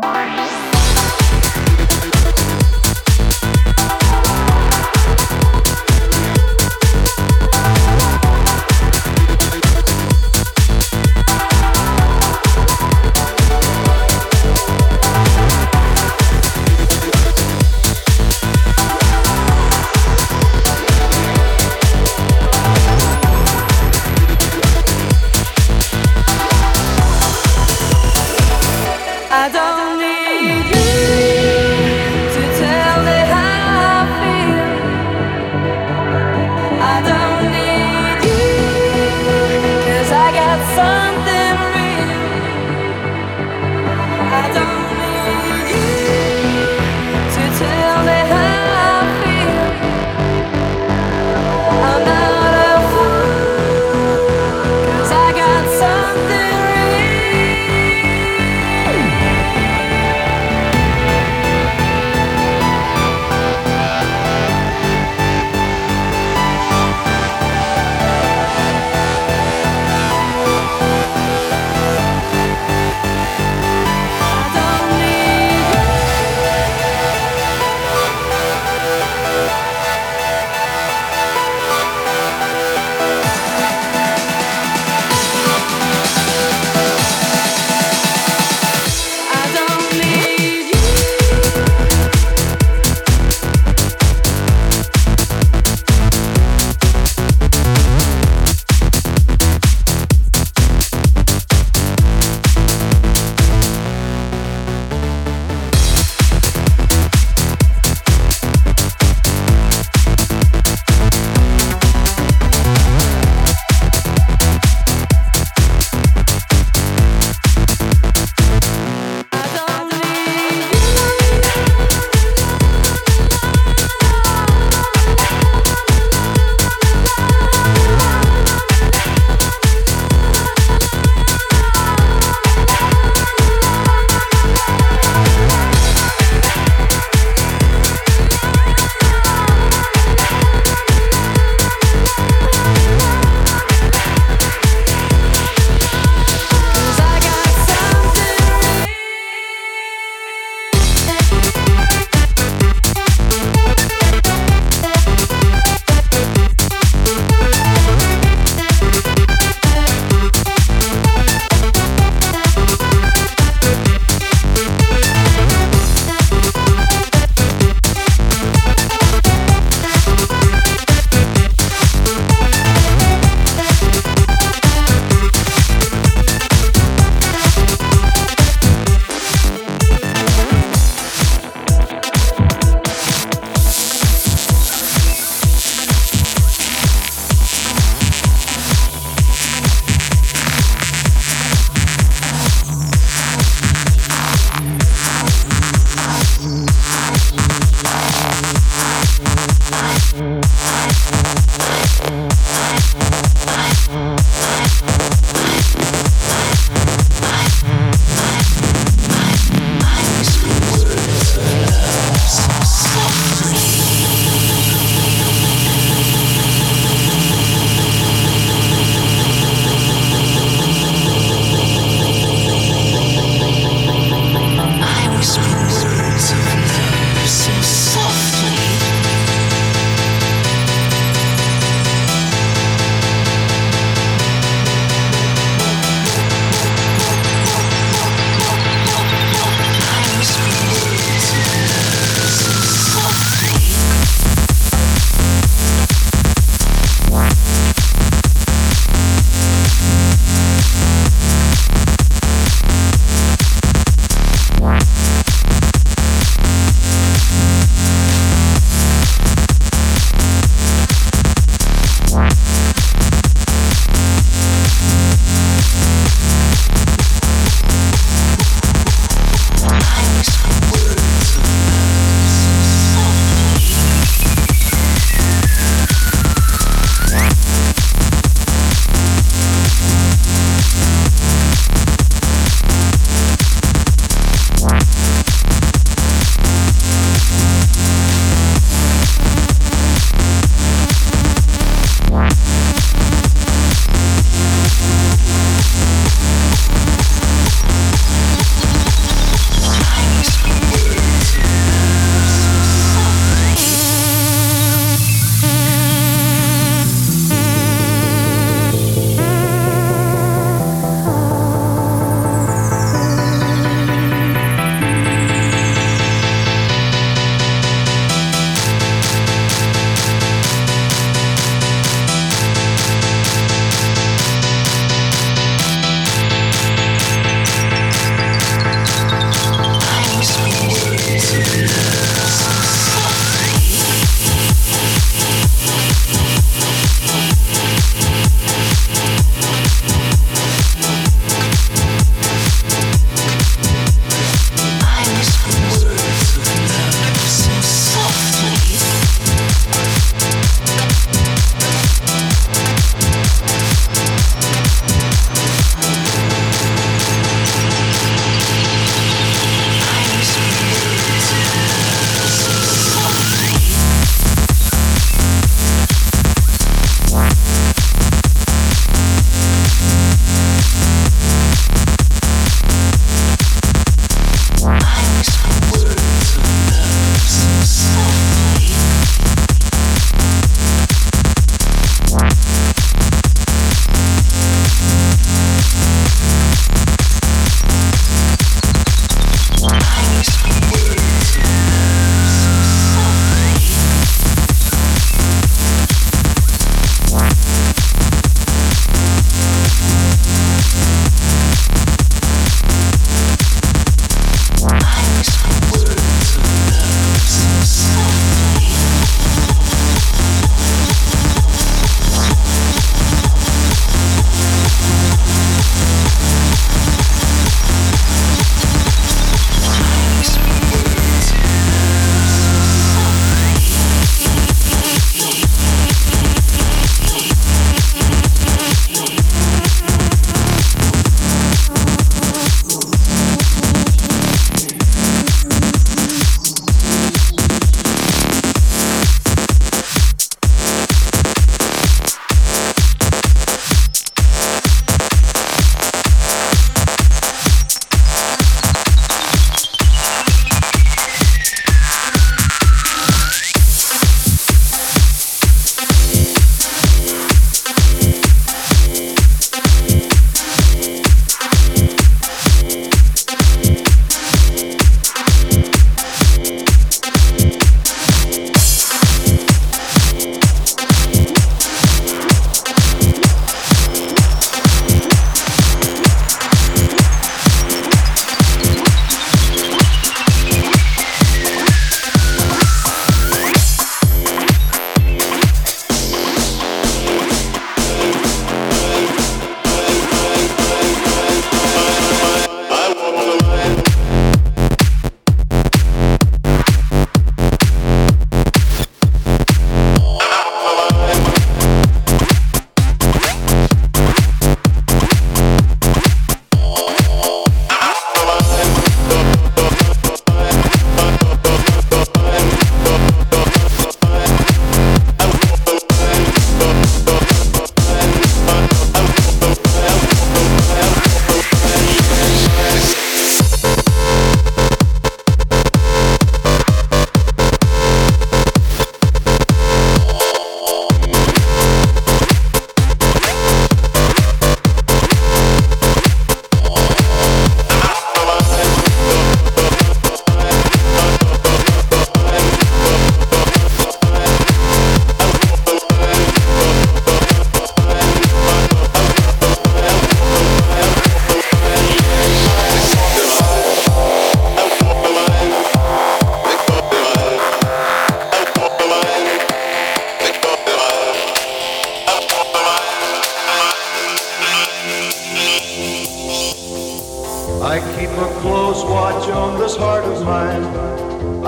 Bye.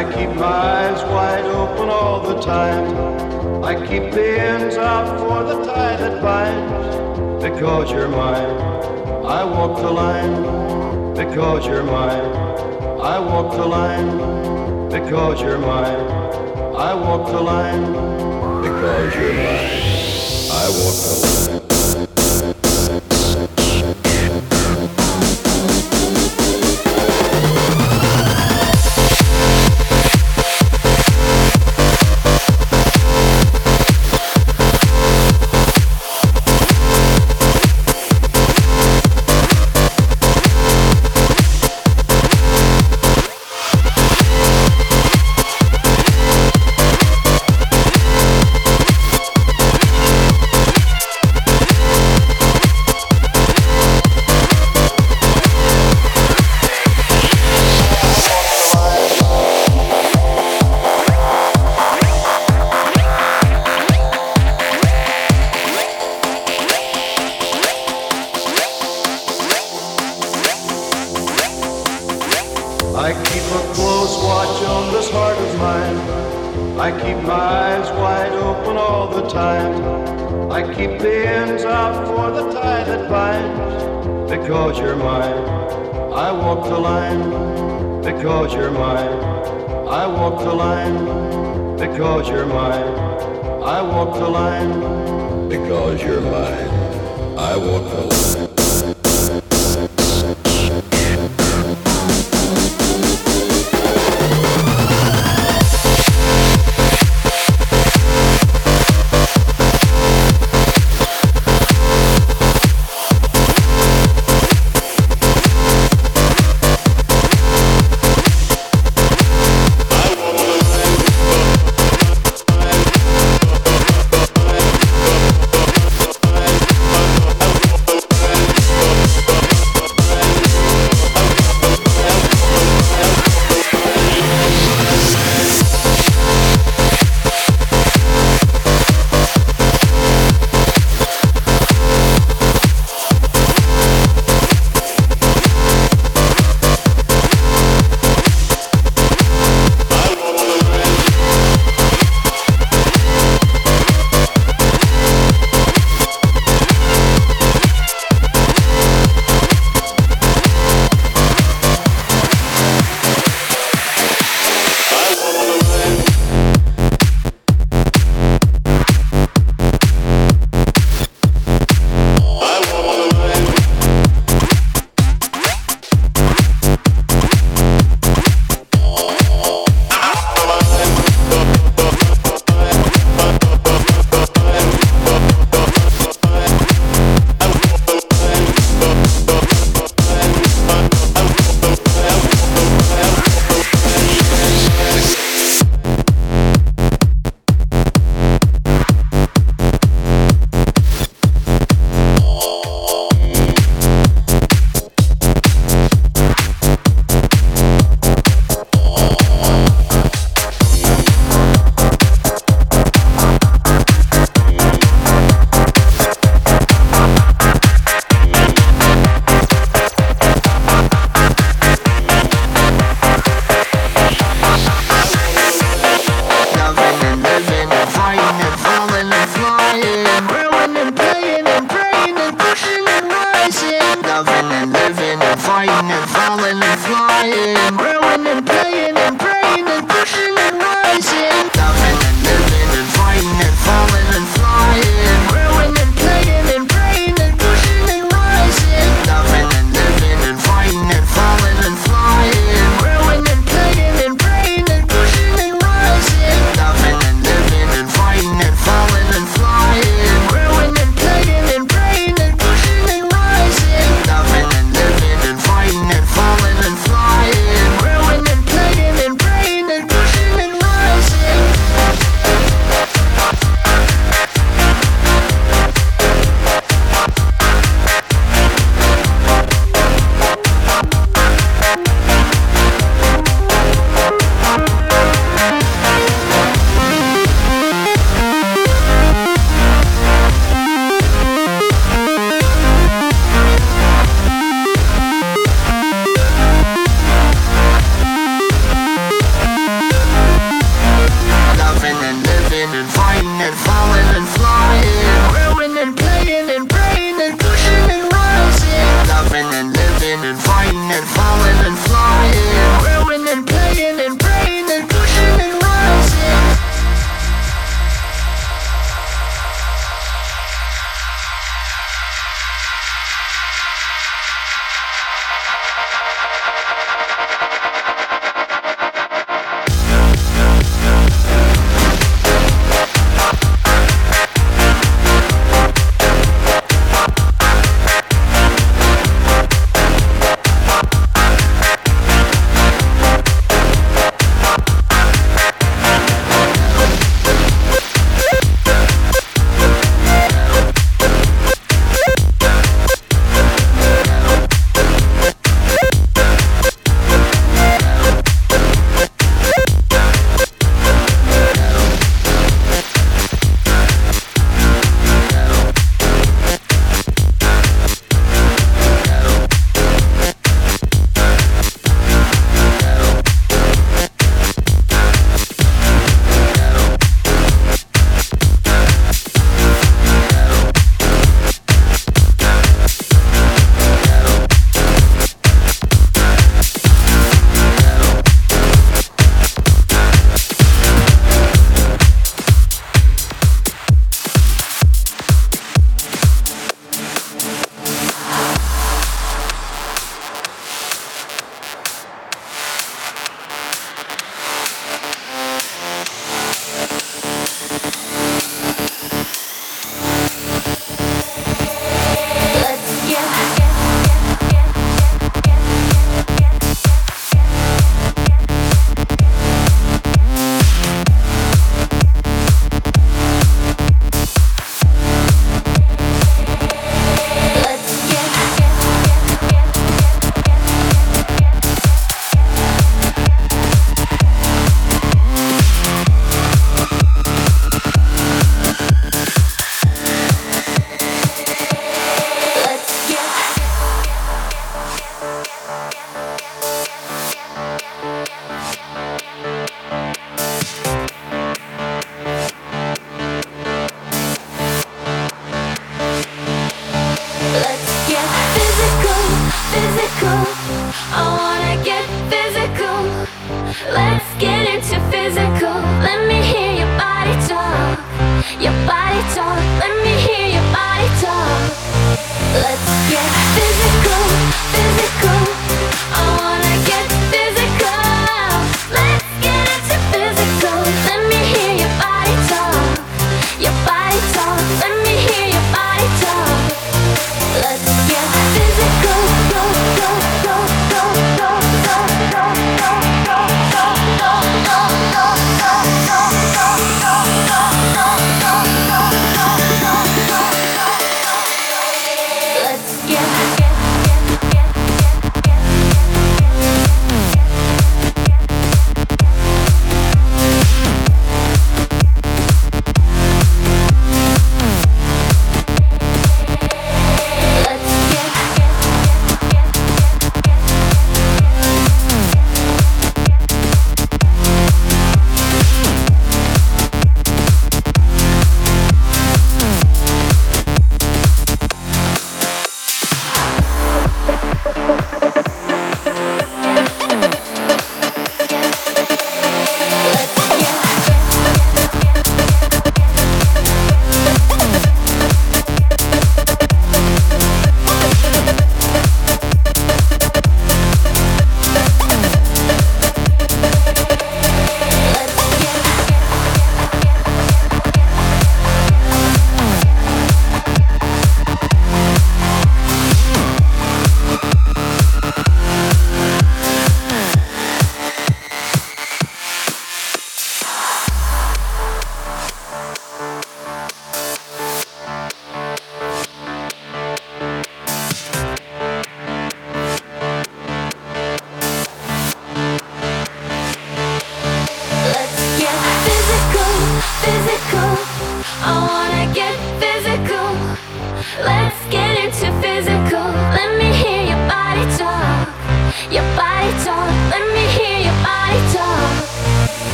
I keep my eyes wide open all the time. I keep the ends out for the tie that binds. Because you're mine, I walk the line. Because you're mine, I walk the line. Because you're mine, I walk the line. Because you're mine, I walk the line. line because you're mine. I walk the line because you're mine. I walk the line because you're mine. I walk the line.